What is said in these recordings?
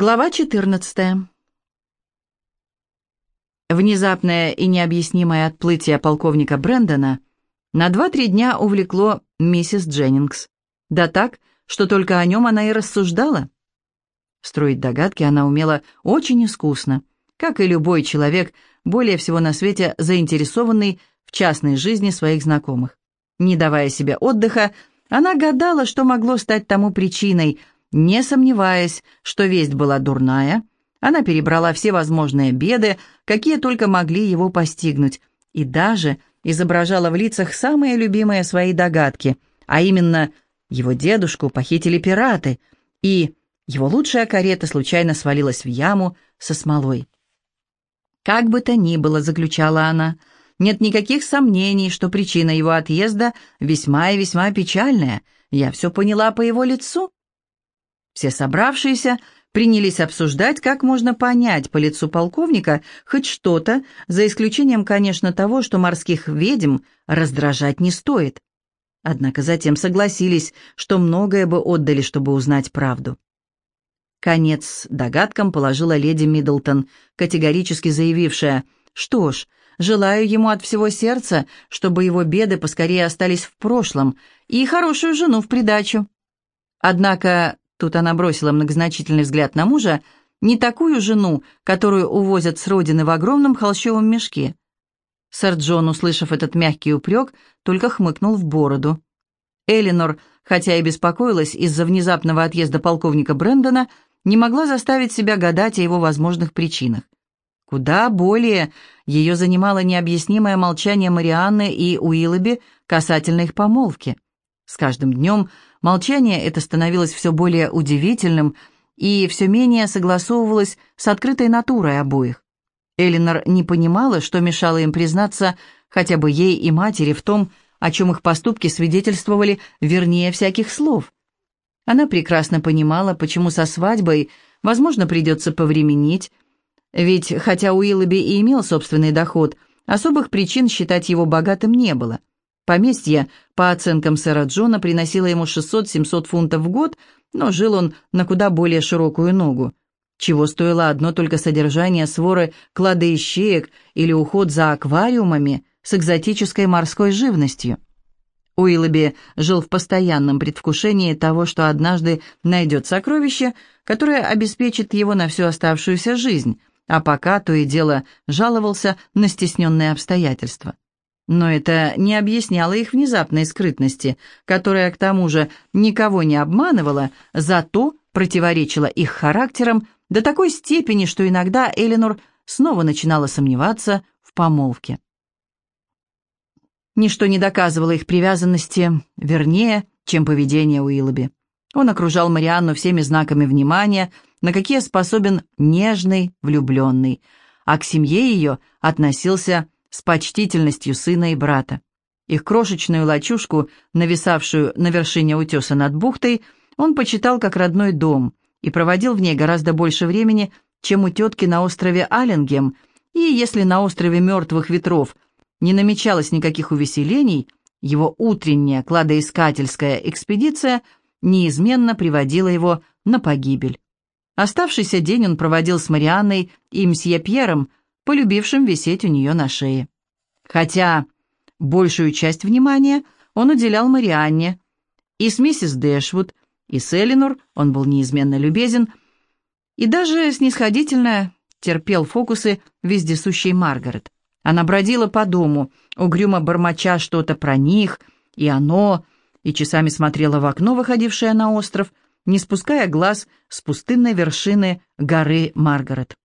Глава 14. Внезапное и необъяснимое отплытие полковника Брэндона на два-три дня увлекло миссис Дженнингс. Да так, что только о нем она и рассуждала. Строить догадки она умела очень искусно, как и любой человек, более всего на свете заинтересованный в частной жизни своих знакомых. Не давая себе отдыха, она гадала, что могло стать тому причиной – не сомневаясь, что весть была дурная, она перебрала все возможные беды, какие только могли его постигнуть, и даже изображала в лицах самые любимые свои догадки, а именно его дедушку похитили пираты, и его лучшая карета случайно свалилась в яму со смолой. «Как бы то ни было», — заключала она, — «нет никаких сомнений, что причина его отъезда весьма и весьма печальная. Я все поняла по его лицу». Все собравшиеся принялись обсуждать, как можно понять по лицу полковника хоть что-то, за исключением, конечно, того, что морских ведьм раздражать не стоит. Однако затем согласились, что многое бы отдали, чтобы узнать правду. Конец догадкам положила леди Миддлтон, категорически заявившая, «Что ж, желаю ему от всего сердца, чтобы его беды поскорее остались в прошлом, и хорошую жену в придачу». Однако Тут она бросила многозначительный взгляд на мужа, не такую жену, которую увозят с родины в огромном холщовом мешке. Сэр Джон, услышав этот мягкий упрек, только хмыкнул в бороду. Элинор, хотя и беспокоилась из-за внезапного отъезда полковника Брэндона, не могла заставить себя гадать о его возможных причинах. Куда более ее занимало необъяснимое молчание Марианны и Уиллоби касательно их помолвки. С каждым днем Молчание это становилось все более удивительным и все менее согласовывалось с открытой натурой обоих. Элинор не понимала, что мешало им признаться хотя бы ей и матери в том, о чем их поступки свидетельствовали вернее всяких слов. Она прекрасно понимала, почему со свадьбой, возможно, придется повременить, ведь хотя Уиллоби и имел собственный доход, особых причин считать его богатым не было. Поместье, по оценкам сэра Джона, приносило ему 600-700 фунтов в год, но жил он на куда более широкую ногу. Чего стоило одно только содержание своры кладоищеек или уход за аквариумами с экзотической морской живностью. Уиллоби жил в постоянном предвкушении того, что однажды найдет сокровище, которое обеспечит его на всю оставшуюся жизнь, а пока то и дело жаловался на стесненные обстоятельства. Но это не объясняло их внезапной скрытности, которая, к тому же, никого не обманывала, зато противоречила их характерам до такой степени, что иногда Эленор снова начинала сомневаться в помолвке. Ничто не доказывало их привязанности, вернее, чем поведение Уиллоби. Он окружал Марианну всеми знаками внимания, на какие способен нежный влюбленный, а к семье ее относился с почтительностью сына и брата. Их крошечную лачушку, нависавшую на вершине утеса над бухтой, он почитал как родной дом и проводил в ней гораздо больше времени, чем у тетки на острове Аллингем, и если на острове Мертвых Ветров не намечалось никаких увеселений, его утренняя кладоискательская экспедиция неизменно приводила его на погибель. Оставшийся день он проводил с Марианной и мсье Пьером, полюбившим висеть у нее на шее. Хотя большую часть внимания он уделял Марианне, и с миссис Дэшвуд, и с Элинор он был неизменно любезен, и даже снисходительно терпел фокусы вездесущей Маргарет. Она бродила по дому, угрюмо бормоча что-то про них, и оно, и часами смотрела в окно, выходившее на остров, не спуская глаз с пустынной вершины горы Маргарет.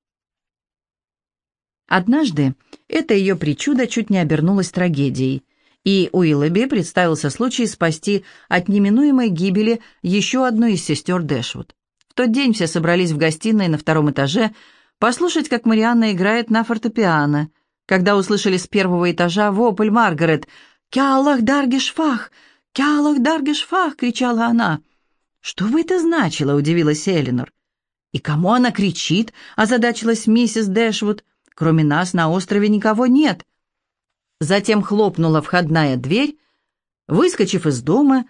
Однажды это ее причуда чуть не обернулось трагедией, и Уиллоби представился случай спасти от неминуемой гибели еще одну из сестер Дэшвуд. В тот день все собрались в гостиной на втором этаже послушать, как Марианна играет на фортепиано. Когда услышали с первого этажа вопль Маргарет «Кялах даргишфах! Кялах даргишфах!» — кричала она. «Что бы это значило?» — удивилась Элинор. «И кому она кричит?» — озадачилась миссис Дэшвуд. Кроме нас на острове никого нет. Затем хлопнула входная дверь. Выскочив из дома,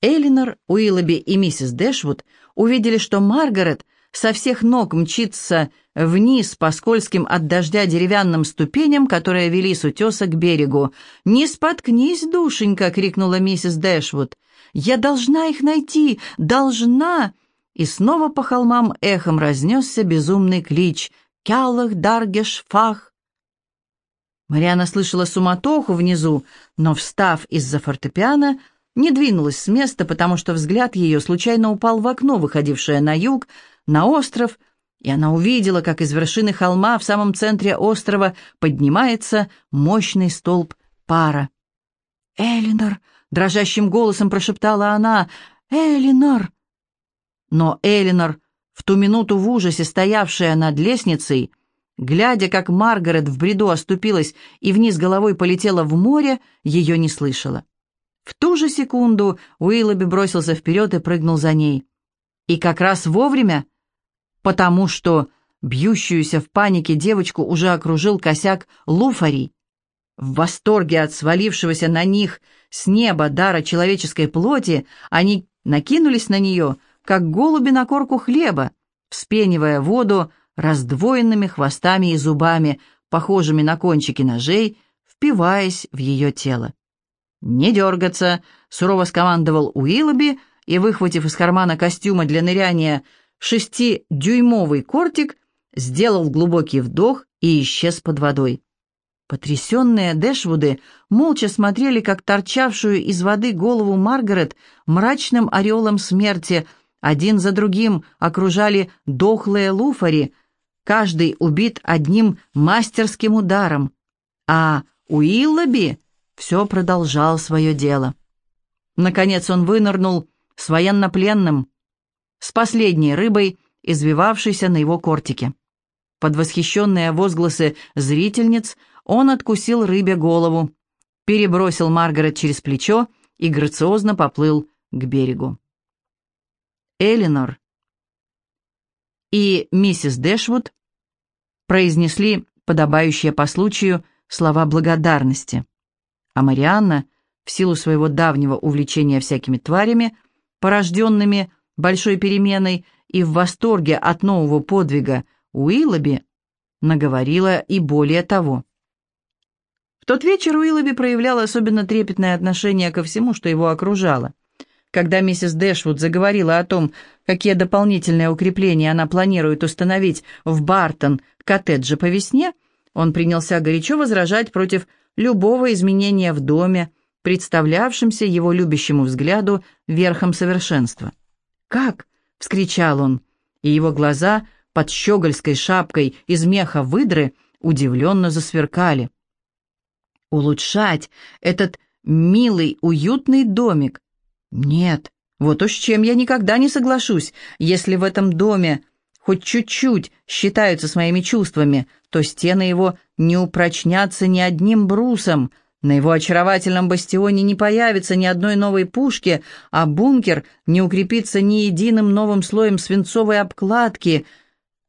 Элинор, Уиллоби и миссис Дэшвуд увидели, что Маргарет со всех ног мчится вниз по скользким от дождя деревянным ступеням, которые вели с утеса к берегу. «Не споткнись, душенька!» — крикнула миссис Дэшвуд. «Я должна их найти! Должна!» И снова по холмам эхом разнесся безумный клич «Кяллах, Даргеш, Фах!» Мариана слышала суматоху внизу, но, встав из-за фортепиано, не двинулась с места, потому что взгляд ее случайно упал в окно, выходившее на юг, на остров, и она увидела, как из вершины холма в самом центре острова поднимается мощный столб пара. «Элинор!» — дрожащим голосом прошептала она. «Элинор!» Но Элинор, в ту минуту в ужасе стоявшая над лестницей, глядя, как Маргарет в бреду оступилась и вниз головой полетела в море, ее не слышала. В ту же секунду Уиллоби бросился вперед и прыгнул за ней. И как раз вовремя — потому что бьющуюся в панике девочку уже окружил косяк луфарей. В восторге от свалившегося на них с неба дара человеческой плоти они накинулись на нее, как голуби на корку хлеба, вспенивая воду раздвоенными хвостами и зубами, похожими на кончики ножей, впиваясь в ее тело. «Не дергаться!» — сурово скомандовал Уиллоби и, выхватив из кармана костюма для ныряния шестидюймовый кортик, сделал глубокий вдох и исчез под водой. Потрясенные Дэшвуды молча смотрели, как торчавшую из воды голову Маргарет мрачным ореолом смерти один за другим окружали дохлые луфари, каждый убит одним мастерским ударом, а Уиллоби все продолжал свое дело. Наконец он вынырнул с военнопленным, с последней рыбой, извивавшейся на его кортике. Под восхищенные возгласы зрительниц он откусил рыбе голову, перебросил Маргарет через плечо и грациозно поплыл к берегу. Элинор и миссис Дэшвуд произнесли подобающие по случаю слова благодарности, а Марианна, в силу своего давнего увлечения всякими тварями, порожденными большой переменой и в восторге от нового подвига Уиллоби, наговорила и более того. В тот вечер Уиллоби проявлял особенно трепетное отношение ко всему, что его окружало. Когда миссис Дэшвуд заговорила о том, какие дополнительные укрепления она планирует установить в Бартон-коттедже по весне, он принялся горячо возражать против любого изменения в доме, представлявшемся его любящему взгляду верхом совершенства. «Как?» — вскричал он, и его глаза под щегольской шапкой из меха выдры удивленно засверкали. «Улучшать этот милый, уютный домик? Нет, вот уж чем я никогда не соглашусь, если в этом доме хоть чуть-чуть считаются с моими чувствами, то стены его не упрочнятся ни одним брусом, на его очаровательном бастионе не появится ни одной новой пушки, а бункер не укрепится ни единым новым слоем свинцовой обкладки.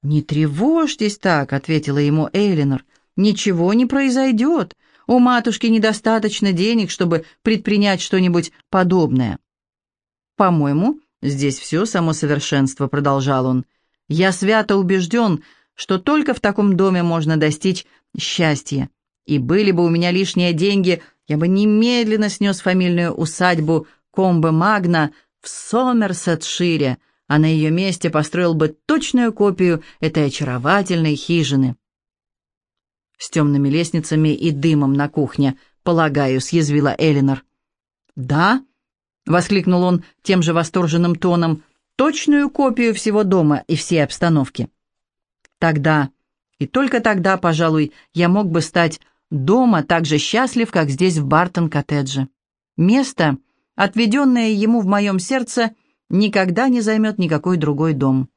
«Не тревожьтесь так», — ответила ему Эйлинор. «Ничего не произойдет. У матушки недостаточно денег, чтобы предпринять что-нибудь подобное». «По-моему, здесь все само совершенство», — продолжал он. «Я свято убежден, что только в таком доме можно достичь счастья. И были бы у меня лишние деньги, я бы немедленно снес фамильную усадьбу Комбе Магна в Сомерсетшире, а на ее месте построил бы точную копию этой очаровательной хижины. С темными лестницами и дымом на кухне, полагаю, съязвила Элинор. «Да?» — воскликнул он тем же восторженным тоном. «Точную копию всего дома и всей обстановки». «Тогда, и только тогда, пожалуй, я мог бы стать дома так же счастлив, как здесь в Бартон-коттедже. Место, отведенное ему в моем сердце, никогда не займет никакой другой дом.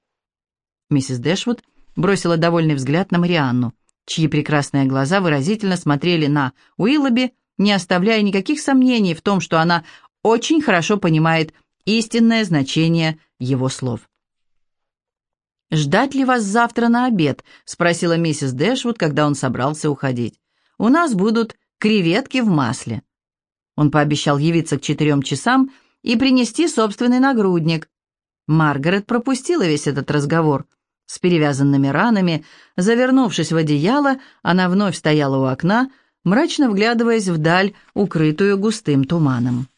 Миссис Дэшвуд бросила довольный взгляд на Марианну, чьи прекрасные глаза выразительно смотрели на Уиллоби, не оставляя никаких сомнений в том, что она очень хорошо понимает истинное значение его слов. «Ждать ли вас завтра на обед?» — спросила миссис Дэшвуд, когда он собрался уходить. У нас будут креветки в масле». Он пообещал явиться к четырем часам и принести собственный нагрудник. Маргарет пропустила весь этот разговор. С перевязанными ранами, завернувшись в одеяло, она вновь стояла у окна, мрачно вглядываясь вдаль, укрытую густым туманом.